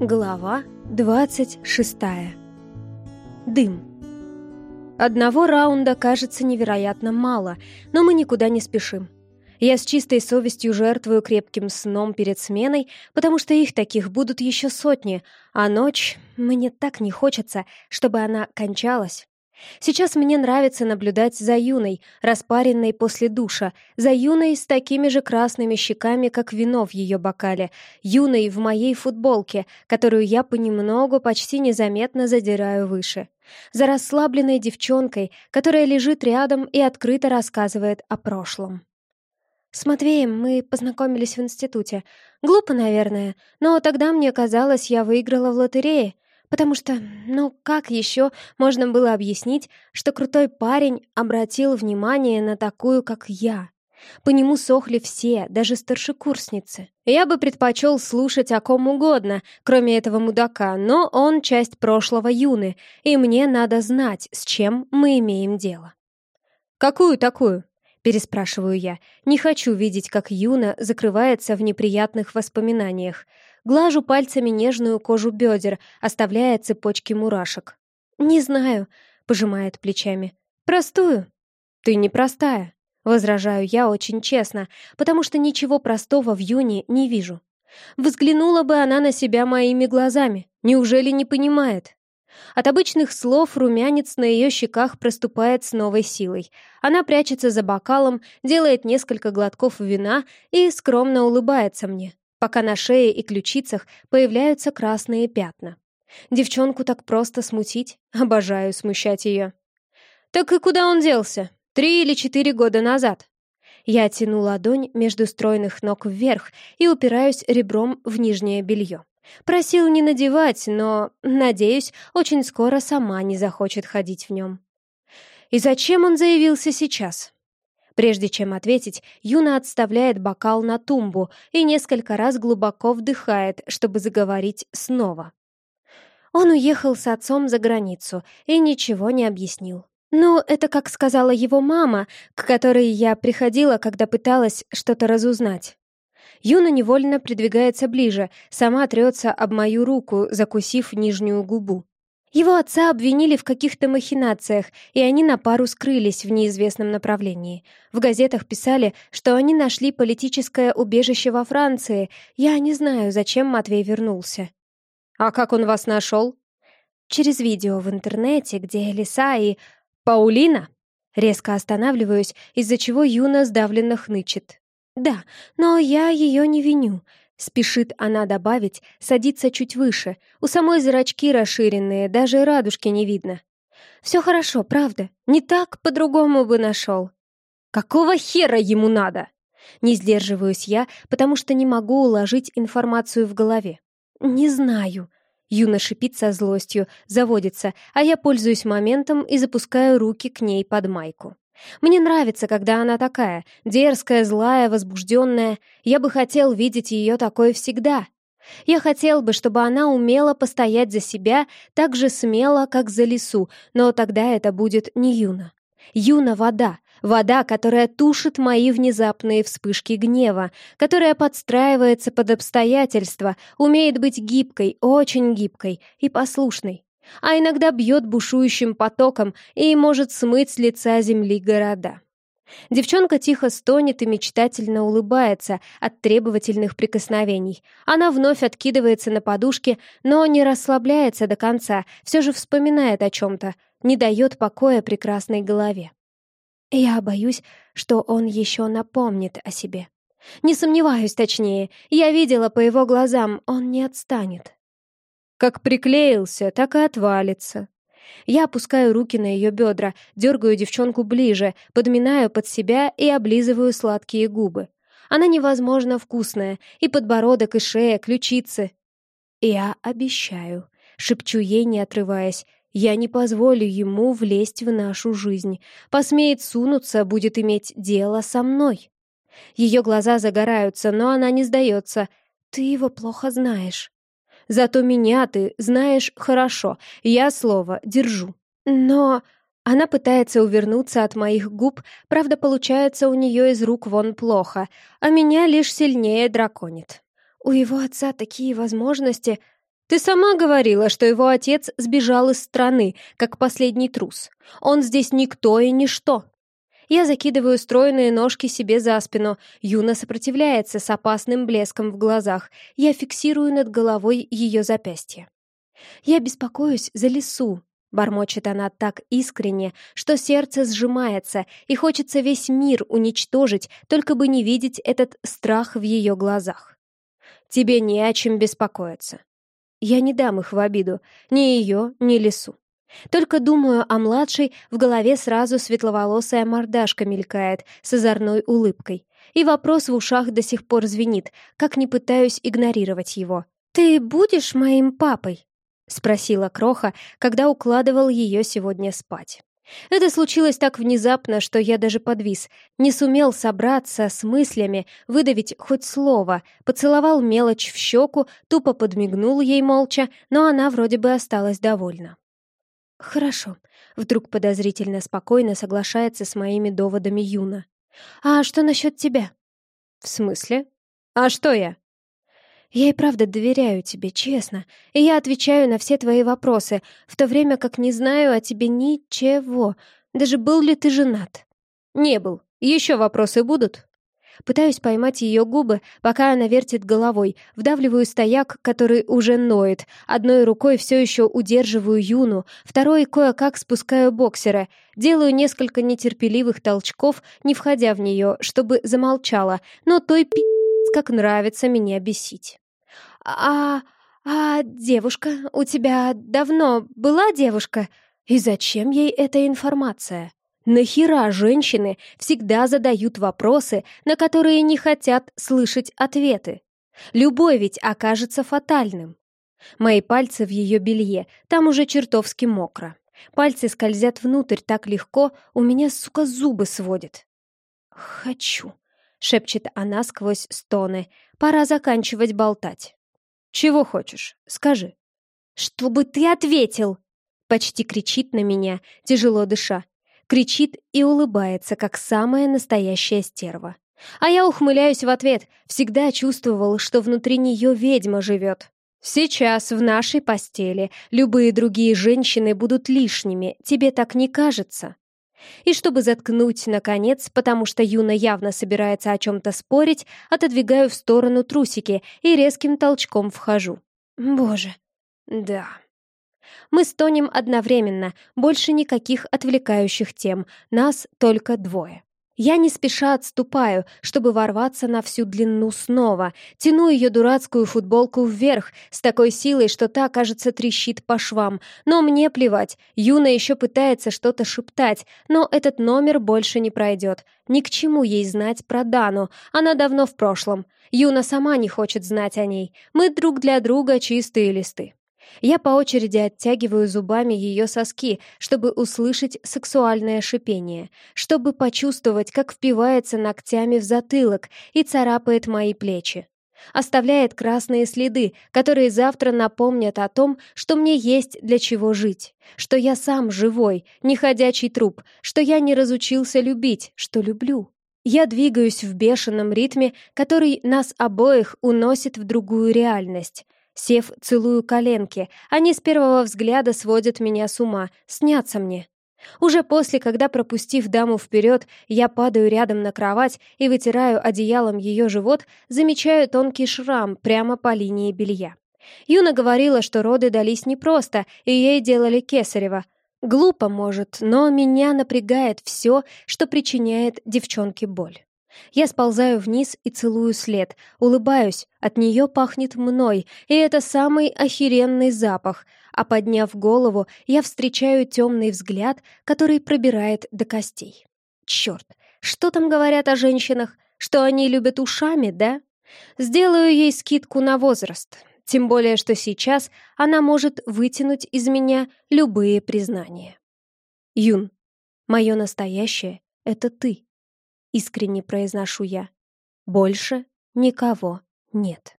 Глава 26. Дым. Одного раунда кажется невероятно мало, но мы никуда не спешим. Я с чистой совестью жертвую крепким сном перед сменой, потому что их таких будут еще сотни, а ночь... Мне так не хочется, чтобы она кончалась. Сейчас мне нравится наблюдать за Юной, распаренной после душа, за Юной с такими же красными щеками, как вино в ее бокале, Юной в моей футболке, которую я понемногу почти незаметно задираю выше, за расслабленной девчонкой, которая лежит рядом и открыто рассказывает о прошлом. С Матвеем мы познакомились в институте. Глупо, наверное, но тогда мне казалось, я выиграла в лотерее — Потому что, ну как еще можно было объяснить, что крутой парень обратил внимание на такую, как я? По нему сохли все, даже старшекурсницы. Я бы предпочел слушать о ком угодно, кроме этого мудака, но он часть прошлого Юны, и мне надо знать, с чем мы имеем дело. «Какую такую?» — переспрашиваю я. Не хочу видеть, как Юна закрывается в неприятных воспоминаниях. Глажу пальцами нежную кожу бедер, оставляя цепочки мурашек. «Не знаю», — пожимает плечами. «Простую». «Ты не простая», — возражаю я очень честно, потому что ничего простого в Юне не вижу. Взглянула бы она на себя моими глазами. Неужели не понимает? От обычных слов румянец на ее щеках проступает с новой силой. Она прячется за бокалом, делает несколько глотков вина и скромно улыбается мне пока на шее и ключицах появляются красные пятна. Девчонку так просто смутить, обожаю смущать ее. «Так и куда он делся? Три или четыре года назад?» Я тяну ладонь между стройных ног вверх и упираюсь ребром в нижнее белье. Просил не надевать, но, надеюсь, очень скоро сама не захочет ходить в нем. И зачем он заявился сейчас? Прежде чем ответить, Юна отставляет бокал на тумбу и несколько раз глубоко вдыхает, чтобы заговорить снова. Он уехал с отцом за границу и ничего не объяснил. Ну, это как сказала его мама, к которой я приходила, когда пыталась что-то разузнать. Юна невольно придвигается ближе, сама трется об мою руку, закусив нижнюю губу. Его отца обвинили в каких-то махинациях, и они на пару скрылись в неизвестном направлении. В газетах писали, что они нашли политическое убежище во Франции. Я не знаю, зачем Матвей вернулся. «А как он вас нашел?» «Через видео в интернете, где Лиса и...» «Паулина?» Резко останавливаюсь, из-за чего Юна сдавленно хнычет. «Да, но я ее не виню. Спешит она добавить, садится чуть выше. У самой зрачки расширенные, даже радужки не видно. Все хорошо, правда. Не так, по-другому бы нашел. Какого хера ему надо? Не сдерживаюсь я, потому что не могу уложить информацию в голове. Не знаю. Юна шипит со злостью, заводится, а я пользуюсь моментом и запускаю руки к ней под майку. Мне нравится, когда она такая, дерзкая, злая, возбужденная. Я бы хотел видеть ее такой всегда. Я хотел бы, чтобы она умела постоять за себя так же смело, как за лесу, но тогда это будет не Юна. Юна — вода, вода, которая тушит мои внезапные вспышки гнева, которая подстраивается под обстоятельства, умеет быть гибкой, очень гибкой и послушной а иногда бьет бушующим потоком и может смыть с лица земли города. Девчонка тихо стонет и мечтательно улыбается от требовательных прикосновений. Она вновь откидывается на подушке, но не расслабляется до конца, все же вспоминает о чем-то, не дает покоя прекрасной голове. Я боюсь, что он еще напомнит о себе. Не сомневаюсь, точнее, я видела по его глазам, он не отстанет. Как приклеился, так и отвалится. Я опускаю руки на ее бедра, дергаю девчонку ближе, подминаю под себя и облизываю сладкие губы. Она невозможно вкусная, и подбородок, и шея, ключицы. «Я обещаю», — шепчу ей, не отрываясь, «я не позволю ему влезть в нашу жизнь. Посмеет сунуться, будет иметь дело со мной». Ее глаза загораются, но она не сдается. «Ты его плохо знаешь». Зато меня ты знаешь хорошо, я слово держу. Но она пытается увернуться от моих губ, правда, получается у нее из рук вон плохо, а меня лишь сильнее драконит. У его отца такие возможности. Ты сама говорила, что его отец сбежал из страны, как последний трус. Он здесь никто и ничто. Я закидываю стройные ножки себе за спину. Юна сопротивляется с опасным блеском в глазах. Я фиксирую над головой ее запястье. Я беспокоюсь за лесу. Бормочет она так искренне, что сердце сжимается, и хочется весь мир уничтожить, только бы не видеть этот страх в ее глазах. Тебе не о чем беспокоиться. Я не дам их в обиду, ни ее, ни лесу. Только думаю о младшей, в голове сразу светловолосая мордашка мелькает с озорной улыбкой. И вопрос в ушах до сих пор звенит, как не пытаюсь игнорировать его. «Ты будешь моим папой?» — спросила Кроха, когда укладывал ее сегодня спать. Это случилось так внезапно, что я даже подвис, не сумел собраться с мыслями, выдавить хоть слово, поцеловал мелочь в щеку, тупо подмигнул ей молча, но она вроде бы осталась довольна. «Хорошо», — вдруг подозрительно спокойно соглашается с моими доводами Юна. «А что насчет тебя?» «В смысле? А что я?» Я и правда доверяю тебе, честно, и я отвечаю на все твои вопросы, в то время как не знаю о тебе ничего, даже был ли ты женат. Не был. Еще вопросы будут? Пытаюсь поймать ее губы, пока она вертит головой, вдавливаю стояк, который уже ноет, одной рукой все еще удерживаю Юну, второй кое-как спускаю боксера, делаю несколько нетерпеливых толчков, не входя в нее, чтобы замолчала, но той пи*** как нравится меня бесить. «А... а девушка? У тебя давно была девушка? И зачем ей эта информация?» Нахера женщины всегда задают вопросы, на которые не хотят слышать ответы? Любой ведь окажется фатальным. Мои пальцы в ее белье, там уже чертовски мокро. Пальцы скользят внутрь так легко, у меня, сука, зубы сводит. «Хочу», — шепчет она сквозь стоны. «Пора заканчивать болтать». «Чего хочешь? Скажи». «Чтобы ты ответил!» Почти кричит на меня, тяжело дыша. Кричит и улыбается, как самая настоящая стерва. А я ухмыляюсь в ответ, всегда чувствовал, что внутри нее ведьма живет. Сейчас в нашей постели любые другие женщины будут лишними, тебе так не кажется? И чтобы заткнуть, наконец, потому что Юна явно собирается о чем-то спорить, отодвигаю в сторону трусики и резким толчком вхожу. Боже, да. Мы стонем одновременно, больше никаких отвлекающих тем, нас только двое. Я не спеша отступаю, чтобы ворваться на всю длину снова, тяну ее дурацкую футболку вверх с такой силой, что та, кажется, трещит по швам. Но мне плевать, Юна еще пытается что-то шептать, но этот номер больше не пройдет. Ни к чему ей знать про Дану, она давно в прошлом. Юна сама не хочет знать о ней. Мы друг для друга чистые листы. Я по очереди оттягиваю зубами ее соски, чтобы услышать сексуальное шипение, чтобы почувствовать, как впивается ногтями в затылок и царапает мои плечи. Оставляет красные следы, которые завтра напомнят о том, что мне есть для чего жить, что я сам живой, неходячий труп, что я не разучился любить, что люблю. Я двигаюсь в бешеном ритме, который нас обоих уносит в другую реальность, Сев, целую коленки. Они с первого взгляда сводят меня с ума, снятся мне. Уже после, когда, пропустив даму вперед, я падаю рядом на кровать и вытираю одеялом ее живот, замечаю тонкий шрам прямо по линии белья. Юна говорила, что роды дались непросто, и ей делали кесарево. Глупо, может, но меня напрягает все, что причиняет девчонке боль. Я сползаю вниз и целую след, улыбаюсь, от нее пахнет мной, и это самый охеренный запах, а подняв голову, я встречаю темный взгляд, который пробирает до костей. Черт, что там говорят о женщинах? Что они любят ушами, да? Сделаю ей скидку на возраст, тем более, что сейчас она может вытянуть из меня любые признания. Юн, мое настоящее — это ты искренне произношу я. Больше никого нет.